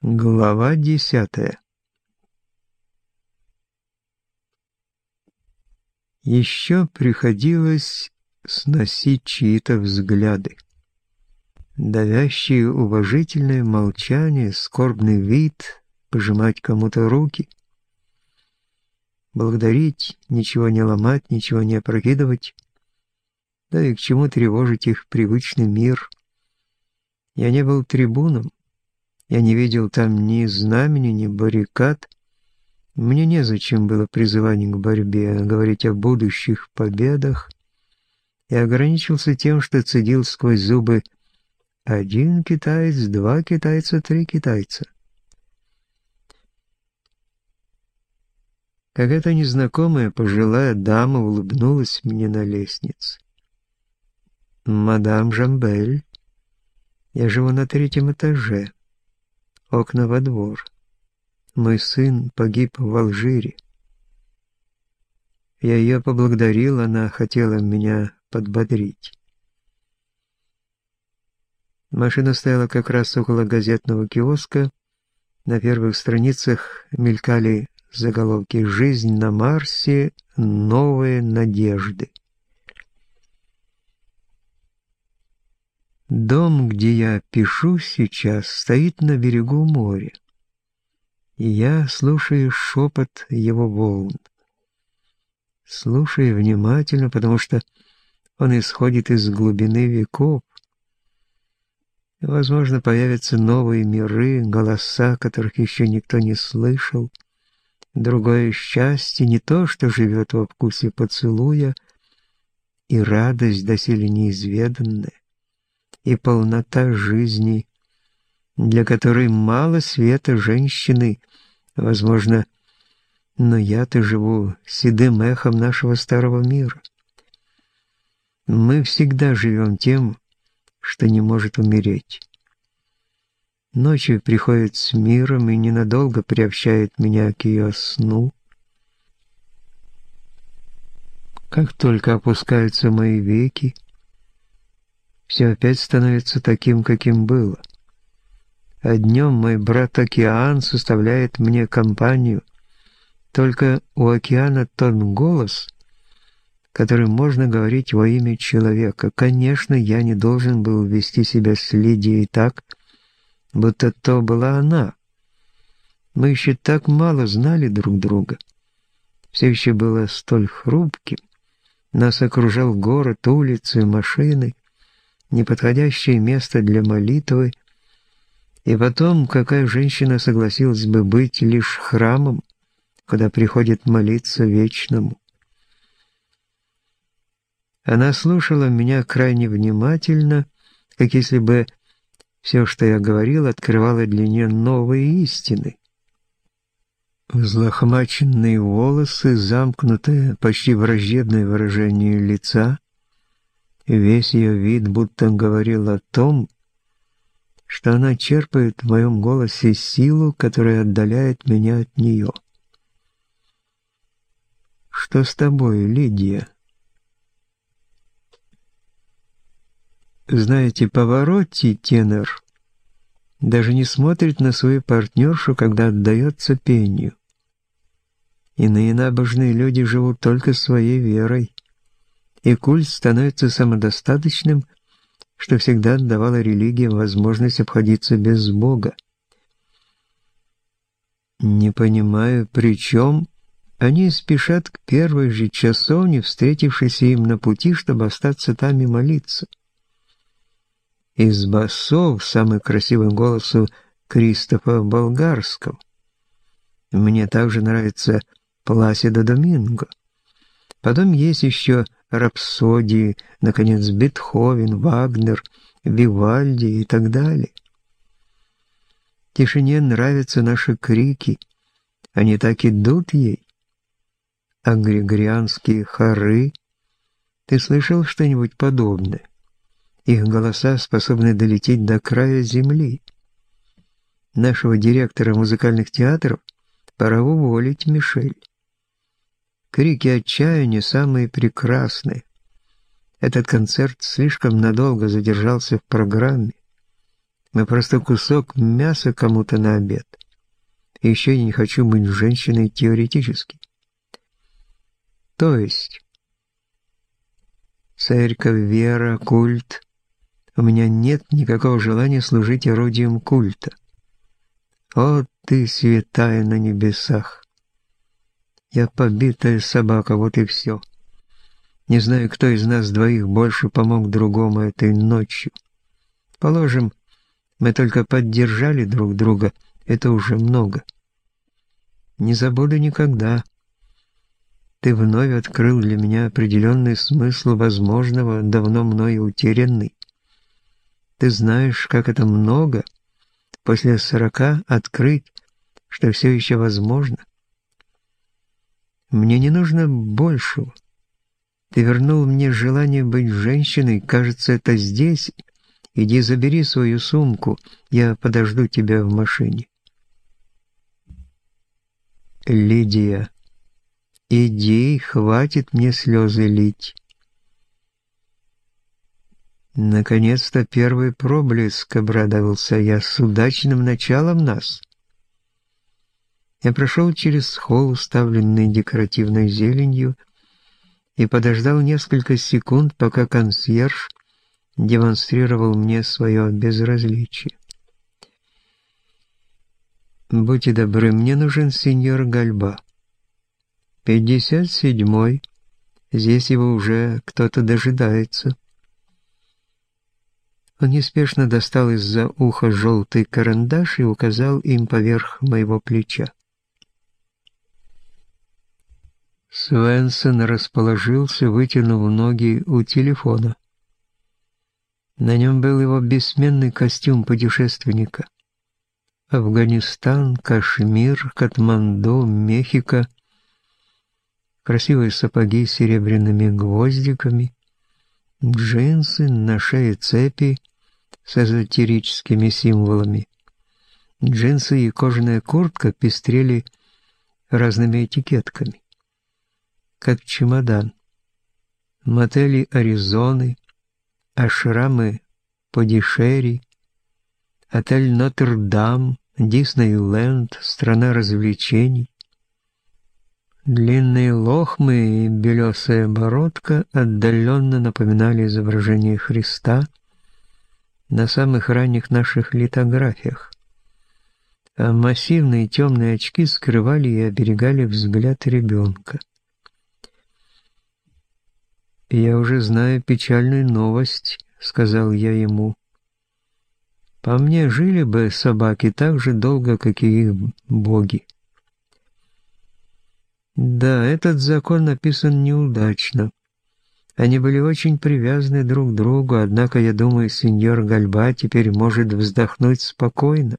Глава десятая Еще приходилось сносить чьи-то взгляды. Давящее уважительное молчание, скорбный вид, пожимать кому-то руки. Благодарить, ничего не ломать, ничего не опрокидывать. Да и к чему тревожить их привычный мир. Я не был трибуном, я не видел там ни знамени, ни баррикад. Мне незачем было призывать к борьбе, а говорить о будущих победах. Я ограничился тем, что цедил сквозь зубы «один китаец, два китайца, три китайца». Какая-то незнакомая пожилая дама улыбнулась мне на лестнице. «Мадам Жамбель, я живу на третьем этаже» окна во двор. Мой сын погиб в Алжире. Я ее поблагодарил, она хотела меня подбодрить. Машина стояла как раз около газетного киоска. На первых страницах мелькали заголовки «Жизнь на Марсе. Новые надежды». Дом, где я пишу сейчас, стоит на берегу моря, и я слушаю шепот его волн. Слушаю внимательно, потому что он исходит из глубины веков. Возможно, появятся новые миры, голоса, которых еще никто не слышал. Другое счастье не то, что живет во вкусе поцелуя, и радость доселе неизведанная и полнота жизни, для которой мало света женщины, возможно, но я-то живу седым эхом нашего старого мира. Мы всегда живем тем, что не может умереть. Ночью приходит с миром и ненадолго приобщает меня к ее сну. Как только опускаются мои веки, все опять становится таким, каким было. А днем мой брат Океан составляет мне компанию. Только у Океана тот голос, который можно говорить во имя человека. Конечно, я не должен был вести себя с Лидией так, будто то была она. Мы еще так мало знали друг друга. Все еще было столь хрупким. Нас окружал город, улицы, машины неподходящее место для молитвы, и потом, какая женщина согласилась бы быть лишь храмом, куда приходит молиться вечному? Она слушала меня крайне внимательно, как если бы все, что я говорил, открывало для нее новые истины. Взлохмаченные волосы, замкнутое, почти враждебное выражение лица — Весь ее вид будто говорил о том, что она черпает в моем голосе силу, которая отдаляет меня от нее. «Что с тобой, Лидия?» Знаете, Поворотти, тенор, даже не смотрит на свою партнершу, когда отдается пению. Иные набожные люди живут только своей верой и культ становится самодостаточным, что всегда давало религиям возможность обходиться без Бога. Не понимаю, при чем они спешат к первой же часовне, встретившейся им на пути, чтобы остаться там и молиться. Из басов самый красивый голос у Кристофа Болгарского. Мне также нравится Пласида Доминго. Потом есть еще рапсодии, наконец, Бетховен, Вагнер, Вивальди и так далее. Тишине нравятся наши крики, они так идут ей. А григорианские хоры, ты слышал что-нибудь подобное? Их голоса способны долететь до края земли. Нашего директора музыкальных театров пора уволить Мишель. Крики отчаяния самые прекрасные. Этот концерт слишком надолго задержался в программе. Мы просто кусок мяса кому-то на обед. И еще я не хочу быть женщиной теоретически. То есть, церковь, вера, культ. У меня нет никакого желания служить орудием культа. О, ты святая на небесах! Я побитая собака, вот и все. Не знаю, кто из нас двоих больше помог другому этой ночью. Положим, мы только поддержали друг друга, это уже много. Не забуду никогда. Ты вновь открыл для меня определенный смысл возможного, давно мною утерянный. Ты знаешь, как это много после сорока открыть, что все еще возможно. Мне не нужно большего. Ты вернул мне желание быть женщиной, кажется, это здесь. Иди забери свою сумку, я подожду тебя в машине. Лидия, иди, хватит мне слезы лить. Наконец-то первый проблеск, обрадовался я, с удачным началом нас. Я прошел через холл, уставленный декоративной зеленью, и подождал несколько секунд, пока консьерж демонстрировал мне свое безразличие. «Будьте добры, мне нужен сеньор Гальба». «Пятьдесят седьмой. Здесь его уже кто-то дожидается». Он неспешно достал из-за уха желтый карандаш и указал им поверх моего плеча. Свенсон расположился, вытянув ноги у телефона. На нем был его бессменный костюм путешественника. Афганистан, Кашмир, Катманду, Мехико, красивые сапоги с серебряными гвоздиками, джинсы, на шее цепи с эзотерическими символами. Джинсы и кожаная куртка пестрели разными этикетками как чемодан. Мотели Аризоны, ашрамы Подишери, отель Нотр-Дам, Диснейленд, страна развлечений. Длинные лохмы и белесая бородка отдаленно напоминали изображение Христа на самых ранних наших литографиях, а массивные темные очки скрывали и оберегали взгляд ребенка. «Я уже знаю печальную новость», — сказал я ему. «По мне жили бы собаки так же долго, как и их боги». Да, этот закон написан неудачно. Они были очень привязаны друг к другу, однако, я думаю, сеньор Гальба теперь может вздохнуть спокойно.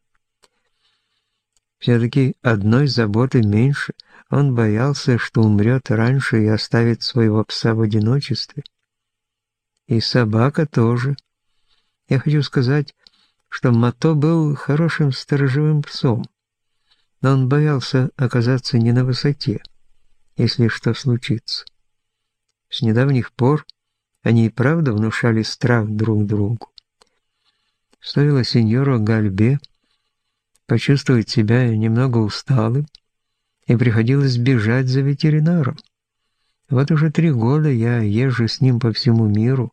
Все-таки одной заботы меньше — он боялся, что умрет раньше и оставит своего пса в одиночестве. И собака тоже. Я хочу сказать, что Мато был хорошим сторожевым псом, но он боялся оказаться не на высоте, если что случится. С недавних пор они и правда внушали страх друг другу. Стоило сеньору Гальбе почувствовать себя немного усталым, и приходилось бежать за ветеринаром. Вот уже три года я езжу с ним по всему миру.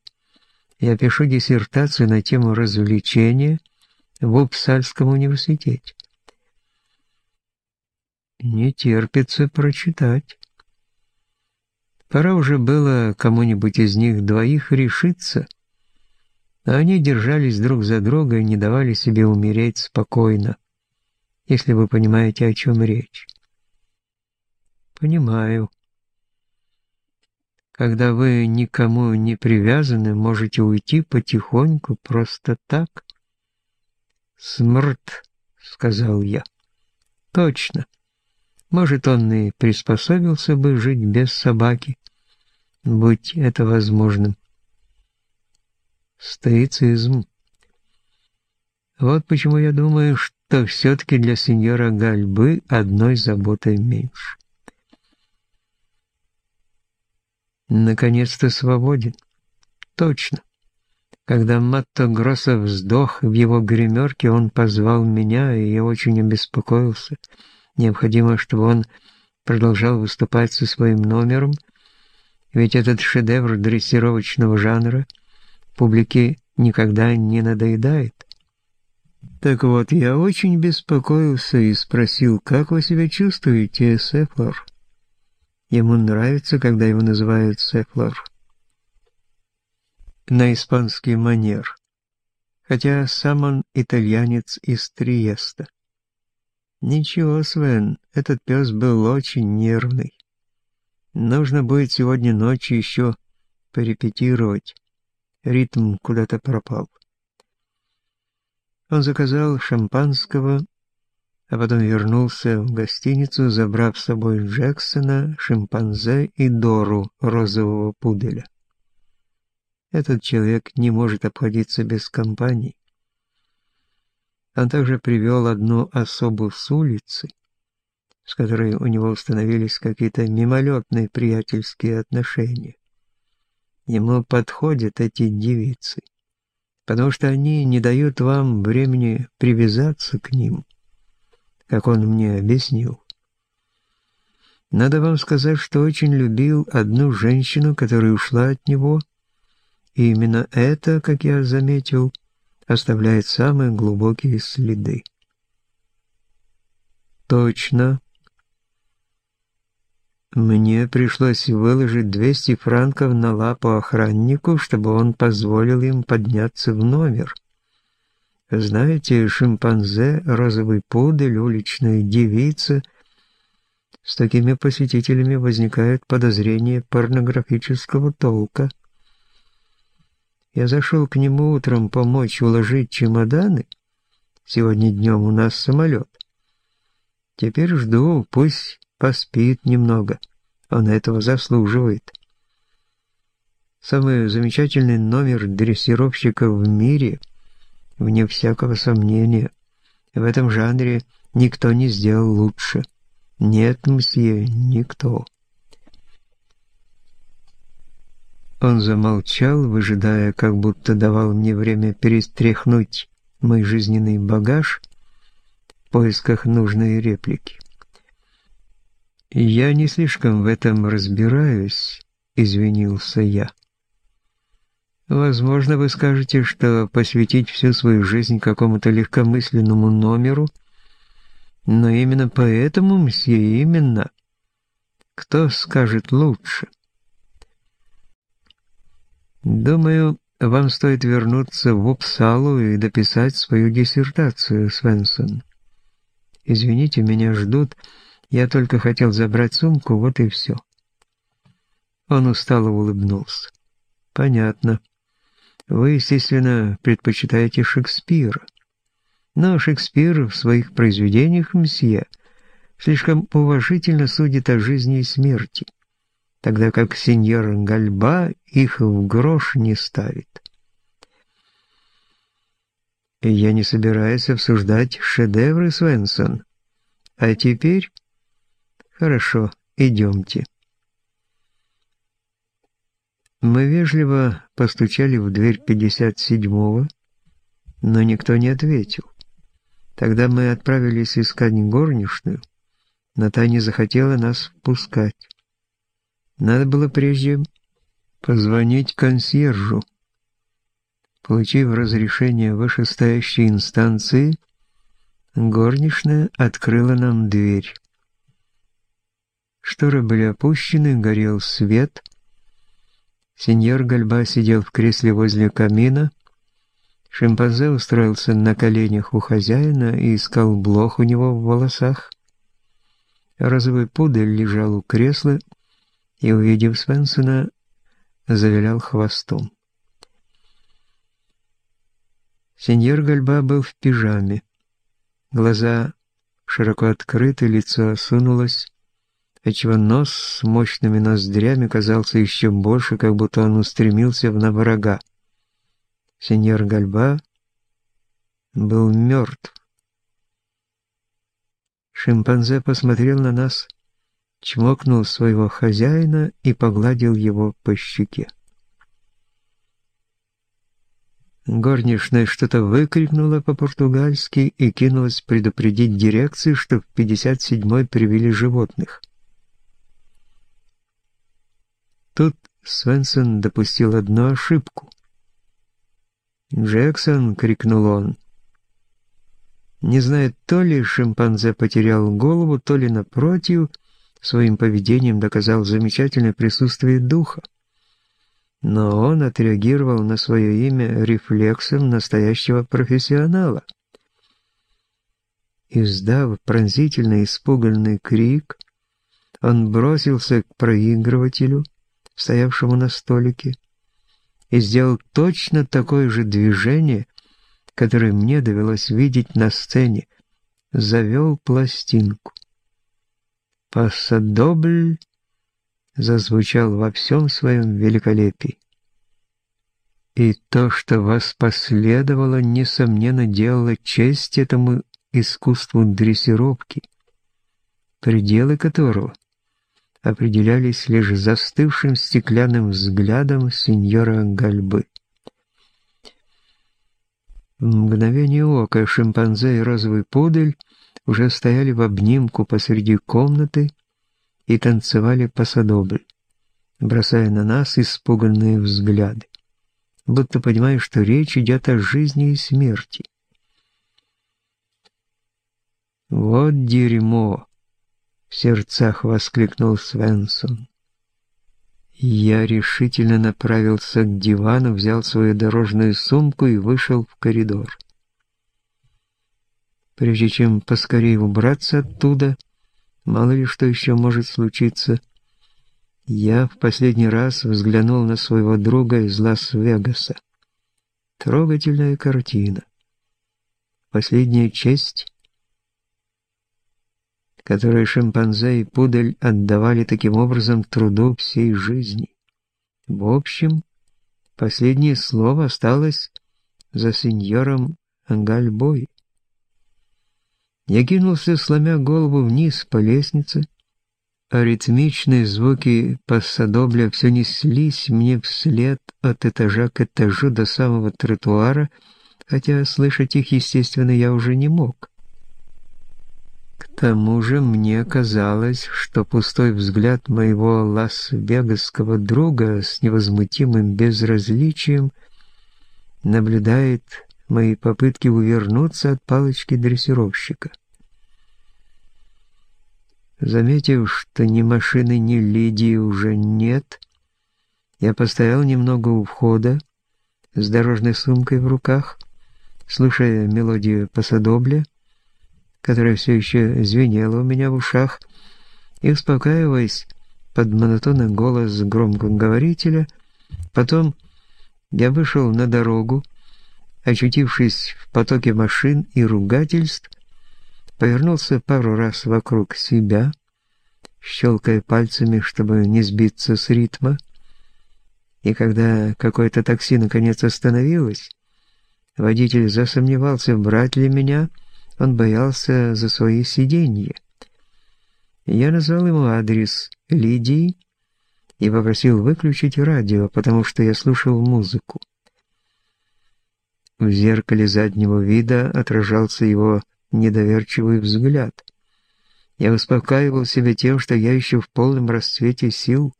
Я пишу диссертацию на тему развлечения в Упсальском университете. Не терпится прочитать. Пора уже было кому-нибудь из них двоих решиться, а они держались друг за друга и не давали себе умереть спокойно, если вы понимаете, о чем речь. Понимаю. Когда вы никому не привязаны, можете уйти потихоньку, просто так. Смрт, сказал я. Точно. Может, он и приспособился бы жить без собаки, будь это возможным. Стоицизм. Вот почему я думаю, что все-таки для сеньора Гальбы одной заботой меньше. Наконец-то свободен. Точно. Когда Матто Гросса вздох в его гримерке, он позвал меня, и я очень обеспокоился. Необходимо, чтобы он продолжал выступать со своим номером, ведь этот шедевр дрессировочного жанра публике никогда не надоедает. Так вот, я очень беспокоился и спросил, как вы себя чувствуете, Сефлор? Ему нравится, когда его называют Сефлор. На испанский манер, хотя сам он итальянец из Триеста. Ничего, Свен, этот пес был очень нервный. Нужно будет сегодня ночью еще порепетировать. Ритм куда-то пропал. Он заказал шампанского, а потом вернулся в гостиницу, забрав с собой Джексона, шимпанзе и Дору, розового пуделя. Этот человек не может обходиться без компании. Он также привел одну особу с улицы, с которой у него установились какие-то мимолетные приятельские отношения. Ему подходят эти девицы, потому что они не дают вам времени привязаться к ним, как он мне объяснил. Надо вам сказать, что очень любил одну женщину, которая ушла от него, и именно это, как я заметил, — оставляет самые глубокие следы. Точно. Мне пришлось выложить 200 франков на лапу охраннику, чтобы он позволил им подняться в номер. Знаете, шимпанзе, розовый пудель, уличная девица — с такими посетителями возникает подозрение порнографического толка. Я зашел к нему утром помочь уложить чемоданы. Сегодня днем у нас самолет. Теперь жду, пусть поспит немного. Он этого заслуживает. Самый замечательный номер дрессировщика в мире, вне всякого сомнения. В этом жанре никто не сделал лучше. Нет, мсье, никто. Он замолчал, выжидая, как будто давал мне время перестряхнуть мой жизненный багаж в поисках нужной реплики. «Я не слишком в этом разбираюсь», — извинился я. «Возможно, вы скажете, что посвятить всю свою жизнь какому-то легкомысленному номеру, но именно поэтому, мсье, именно. Кто скажет лучше?» Думаю, вам стоит вернуться в Упсалу и дописать свою диссертацию, Свенсон. Извините, меня ждут. Я только хотел забрать сумку, вот и все. Он устало улыбнулся. Понятно. Вы, естественно, предпочитаете Шекспира. Но Шекспир в своих произведениях, мсье, слишком уважительно судит о жизни и смерти тогда как сеньор Гальба их в грош не ставит. Я не собираюсь обсуждать шедевры, Свенсон. А теперь... Хорошо, идемте. Мы вежливо постучали в дверь 57-го, но никто не ответил. Тогда мы отправились искать горничную, но та не захотела нас впускать. Надо было прежде позвонить консьержу. Получив разрешение вышестоящей инстанции, горничная открыла нам дверь. Шторы были опущены, горел свет. Сеньор Гальба сидел в кресле возле камина. Шимпанзе устроился на коленях у хозяина и искал блох у него в волосах. Розовый пудель лежал у кресла, и, увидев Свенсона, завилял хвостом. Сеньор Гальба был в пижаме. Глаза широко открыты, лицо осунулось, отчего нос с мощными ноздрями казался еще больше, как будто он устремился в врага. Сеньор Гальба был мертв. Шимпанзе посмотрел на нас чмокнул своего хозяина и погладил его по щеке. Горничная что-то выкрикнула по-португальски и кинулась предупредить дирекцию, что в 57-й привели животных. Тут Свенсон допустил одну ошибку. «Джексон!» — крикнул он. Не знает, то ли шимпанзе потерял голову, то ли, напротив, своим поведением доказал замечательное присутствие духа но он отреагировал на свое имя рефлексом настоящего профессионала. Издав пронзительно испуганный крик, он бросился к проигрывателю, стоявшему на столике, и сделал точно такое же движение, которое мне довелось видеть на сцене, завел пластинку. Пассадобль зазвучал во всем своем великолепии. И то, что вас последовало, несомненно, делало честь этому искусству дрессировки, пределы которого определялись лишь застывшим стеклянным взглядом сеньора Гальбы. В мгновение ока шимпанзе и розовый пудель уже стояли в обнимку посреди комнаты, и танцевали посадобль, бросая на нас испуганные взгляды, будто понимая, что речь идет о жизни и смерти. «Вот дерьмо!» — в сердцах воскликнул Свенсон. Я решительно направился к дивану, взял свою дорожную сумку и вышел в коридор. Прежде чем поскорее убраться оттуда, Мало ли что еще может случиться. Я в последний раз взглянул на своего друга из Лас-Вегаса. Трогательная картина. Последняя честь, которую шимпанзе и пудель отдавали таким образом труду всей жизни. В общем, последнее слово осталось за сеньором Ангальбой. Я кинулся, сломя голову вниз по лестнице, а ритмичные звуки пассадобля все неслись мне вслед от этажа к этажу до самого тротуара, хотя слышать их, естественно, я уже не мог. Тому же мне казалось, что пустой взгляд моего лас-вегасского друга с невозмутимым безразличием наблюдает мои попытки увернуться от палочки дрессировщика. Заметив, что ни машины, ни Лидии уже нет, я постоял немного у входа с дорожной сумкой в руках, слушая мелодию посадобля, которая все еще звенела у меня в ушах, и успокаиваясь под монотонный голос громкоговорителя, потом я вышел на дорогу, очутившись в потоке машин и ругательств, повернулся пару раз вокруг себя, щелкая пальцами, чтобы не сбиться с ритма, и когда какое-то такси наконец остановилось, водитель засомневался, брать ли меня, он боялся за свои сиденья. Я назвал ему адрес Лидии и попросил выключить радио, потому что я слушал музыку. В зеркале заднего вида отражался его недоверчивый взгляд. Я успокаивал себя тем, что я еще в полном расцвете сил,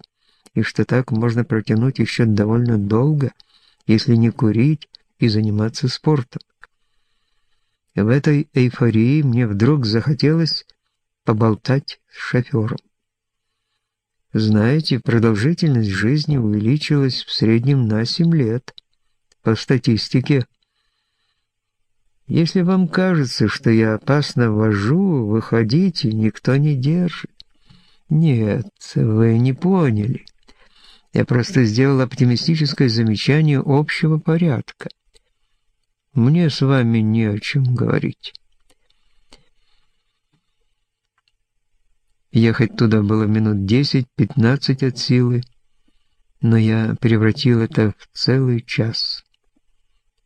и что так можно протянуть еще довольно долго, если не курить и заниматься спортом. В этой эйфории мне вдруг захотелось поболтать с шофером. Знаете, продолжительность жизни увеличилась в среднем на 7 лет. По статистике, если вам кажется, что я опасно вожу, выходите, никто не держит. Нет, вы не поняли. Я просто сделал оптимистическое замечание общего порядка. Мне с вами не о чем говорить. Ехать туда было минут 10-15 от силы, но я превратил это в целый час.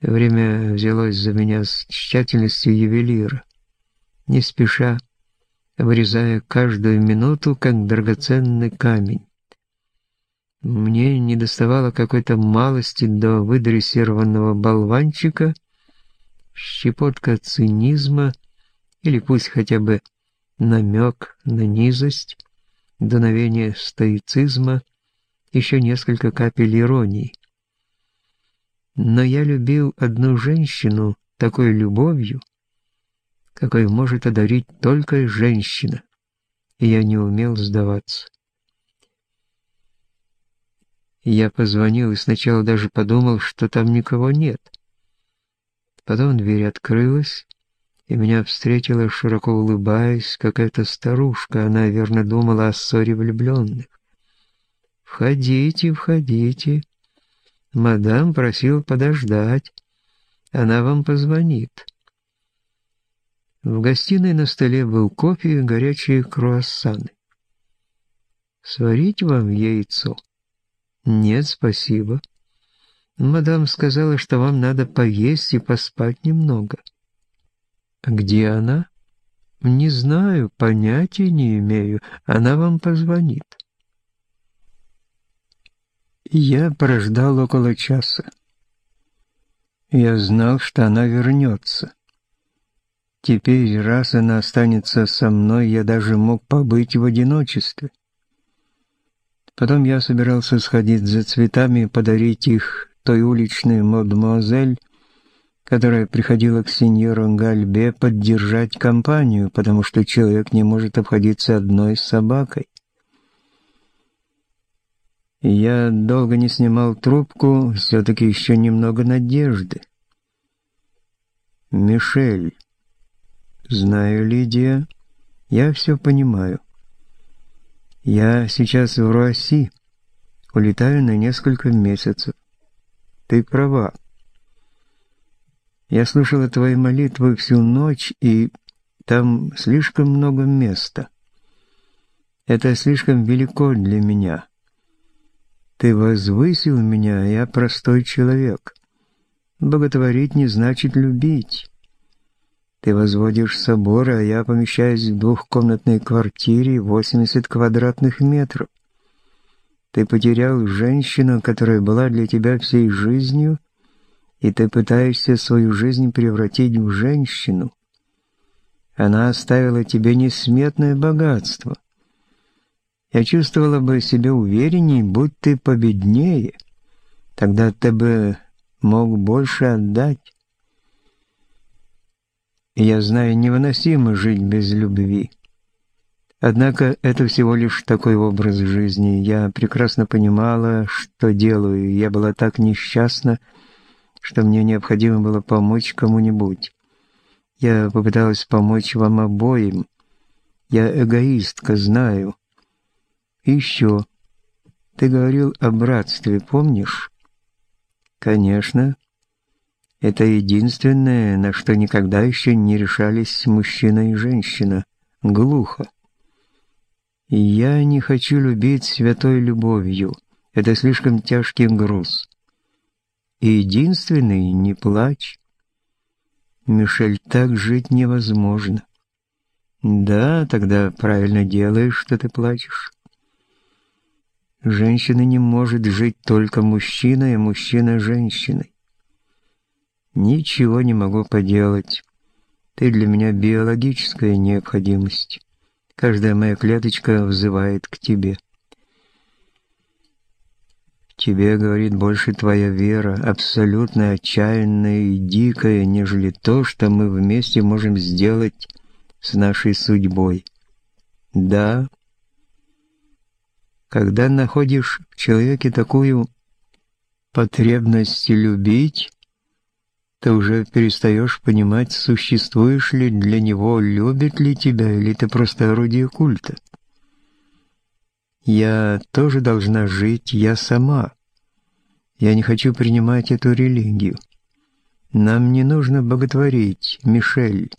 Время взялось за меня с тщательностью ювелира, не спеша, вырезая каждую минуту, как драгоценный камень. Мне недоставало какой-то малости до выдрессированного болванчика, щепотка цинизма или пусть хотя бы намек на низость, дуновение стоицизма, еще несколько капель иронии. Но я любил одну женщину такой любовью, какой может одарить только женщина, и я не умел сдаваться. Я позвонил и сначала даже подумал, что там никого нет. Потом дверь открылась, и меня встретила, широко улыбаясь, какая-то старушка. Она, верно, думала о ссоре влюбленных. «Входите, входите. Мадам просил подождать. Она вам позвонит». В гостиной на столе был кофе и горячие круассаны. «Сварить вам яйцо?» «Нет, спасибо. Мадам сказала, что вам надо поесть и поспать немного». «Где она?» «Не знаю, понятия не имею. Она вам позвонит». Я прождал около часа. Я знал, что она вернется. Теперь, раз она останется со мной, я даже мог побыть в одиночестве. Потом я собирался сходить за цветами и подарить их той уличной мадемуазель, которая приходила к сеньору Гальбе поддержать компанию, потому что человек не может обходиться одной собакой. я долго не снимал трубку, все-таки еще немного надежды. «Мишель, знаю, Лидия, я все понимаю. Я сейчас в Руасси, улетаю на несколько месяцев. Ты права. Я слушала твои молитвы всю ночь, и там слишком много места. Это слишком велико для меня. Ты возвысил меня, я простой человек. Боготворить не значит любить. Ты возводишь собор, а я помещаюсь в двухкомнатной квартире 80 квадратных метров. Ты потерял женщину, которая была для тебя всей жизнью, и ты пытаешься свою жизнь превратить в женщину. Она оставила тебе несметное богатство. Я чувствовала бы себя уверенней, будь ты победнее. Тогда ты бы мог больше отдать. Я знаю, невыносимо жить без любви. Однако это всего лишь такой образ жизни. Я прекрасно понимала, что делаю. Я была так несчастна, что мне необходимо было помочь кому-нибудь. Я попыталась помочь вам обоим. Я эгоистка, знаю. Еще. Ты говорил о братстве, помнишь? Конечно. Это единственное, на что никогда еще не решались мужчина и женщина. Глухо. Я не хочу любить святой любовью. Это слишком тяжкий груз. Единственный — не плачь. Мишель, так жить невозможно. Да, тогда правильно делаешь, что ты плачешь. Женщина не может жить только мужчиной, а мужчина — женщиной. Ничего не могу поделать. Ты для меня биологическая необходимость. Каждая моя клеточка взывает к тебе. Тебе, говорит, больше твоя вера, абсолютно отчаянная и дикая, нежели то, что мы вместе можем сделать с нашей судьбой. Да, когда находишь в человеке такую потребность любить, ты уже перестаешь понимать, существуешь ли для него, любит ли тебя, или ты просто орудие культа. Я тоже должна жить, я сама. Я не хочу принимать эту религию. Нам не нужно боготворить, Мишель.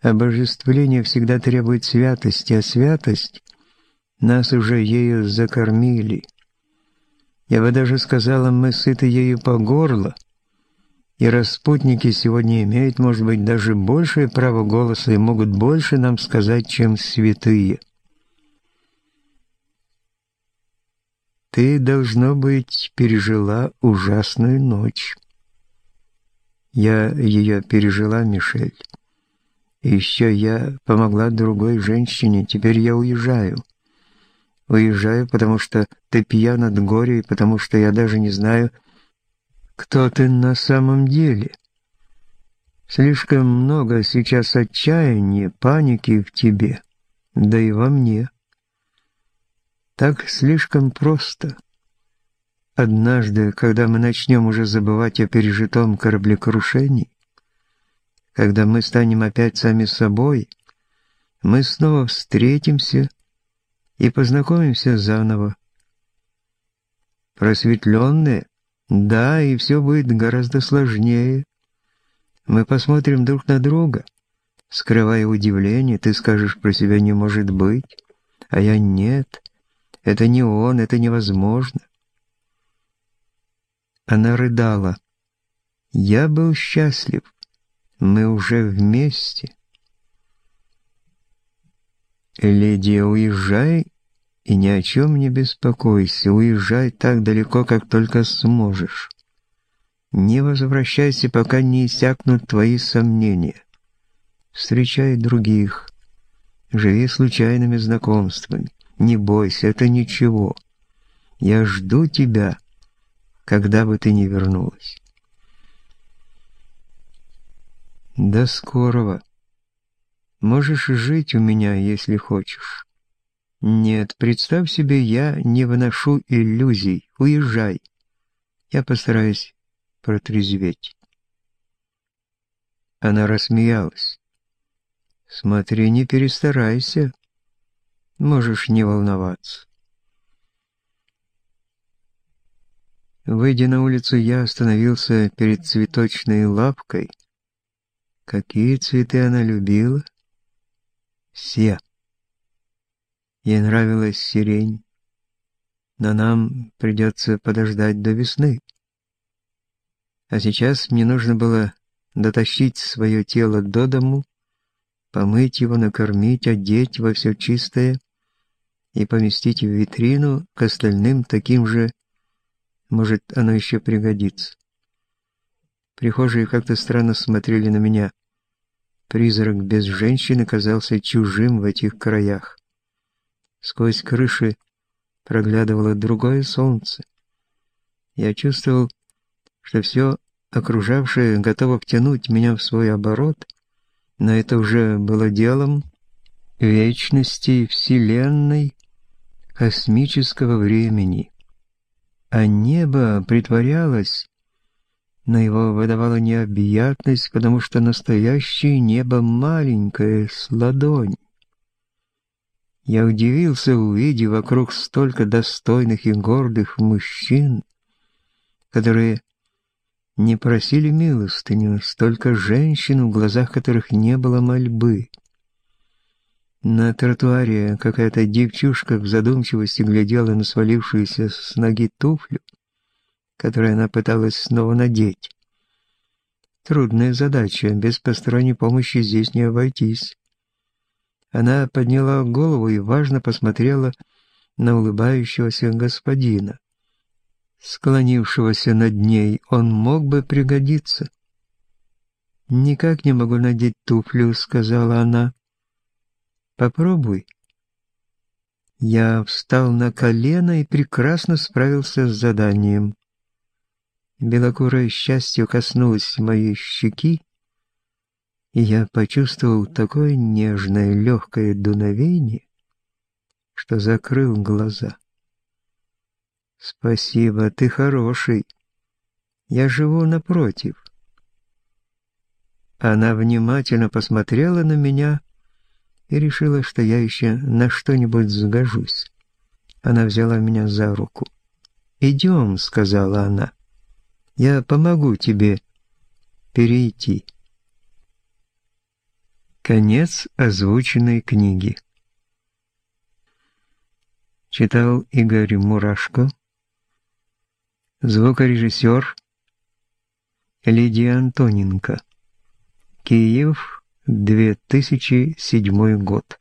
Обожествление всегда требует святости, а святость нас уже ею закормили. Я бы даже сказала, мы сыты ею по горло, и распутники сегодня имеют, может быть, даже большее право голоса и могут больше нам сказать, чем святые. Ты, должно быть, пережила ужасную ночь. Я ее пережила, Мишель. И еще я помогла другой женщине, теперь я уезжаю. Уезжаю, потому что ты пьян от горя, и потому что я даже не знаю, кто ты на самом деле. Слишком много сейчас отчаяния, паники в тебе, да и во мне. Так слишком просто. Однажды, когда мы начнем уже забывать о пережитом кораблекрушении, когда мы станем опять сами собой, мы снова встретимся и познакомимся заново. Просветленные? Да, и все будет гораздо сложнее. Мы посмотрим друг на друга. Скрывая удивление, ты скажешь про себя «не может быть», а я «нет». Это не он, это невозможно. Она рыдала. Я был счастлив. Мы уже вместе. Лидия, уезжай и ни о чем не беспокойся. Уезжай так далеко, как только сможешь. Не возвращайся, пока не иссякнут твои сомнения. Встречай других. Живи случайными знакомствами. Не бойся, это ничего. Я жду тебя, когда бы ты ни вернулась. До скорого. Можешь жить у меня, если хочешь. Нет, представь себе, я не выношу иллюзий. Уезжай. Я постараюсь протрезветь. Она рассмеялась. Смотри, не перестарайся. Можешь не волноваться. Выйдя на улицу, я остановился перед цветочной лавкой. Какие цветы она любила? Все. Ей нравилась сирень, но нам придется подождать до весны. А сейчас мне нужно было дотащить свое тело до дому, помыть его, накормить, одеть во все чистое — и поместить в витрину к остальным таким же, может, оно еще пригодится. Прихожие как-то странно смотрели на меня. Призрак без женщины казался чужим в этих краях. Сквозь крыши проглядывало другое солнце. Я чувствовал, что все окружавшее готово втянуть меня в свой оборот, но это уже было делом вечности Вселенной, космического времени, а небо притворялось, но его выдавала необъятность, потому что настоящее небо маленькое, с ладонь. Я удивился, увидев вокруг столько достойных и гордых мужчин, которые не просили милостыню, столько женщин, в глазах которых не было мольбы. На тротуаре какая-то девчушка в задумчивости глядела на свалившуюся с ноги туфлю, которую она пыталась снова надеть. Трудная задача, без посторонней помощи здесь не обойтись. Она подняла голову и важно посмотрела на улыбающегося господина. Склонившегося над ней, он мог бы пригодиться. «Никак не могу надеть туфлю», — сказала она. Попробуй. Я встал на колено и прекрасно справился с заданием. Белокурое счастье коснулось моей щеки, я почувствовал такое нежное легкое дуновение, что закрыл глаза. «Спасибо, ты хороший. Я живу напротив». Она внимательно посмотрела на меня и решила, что я еще на что-нибудь сгожусь. Она взяла меня за руку. «Идем», — сказала она. «Я помогу тебе перейти». Конец озвученной книги. Читал Игорь Мурашко. Звукорежиссер Лидия Антоненко. Киев, 2007 год.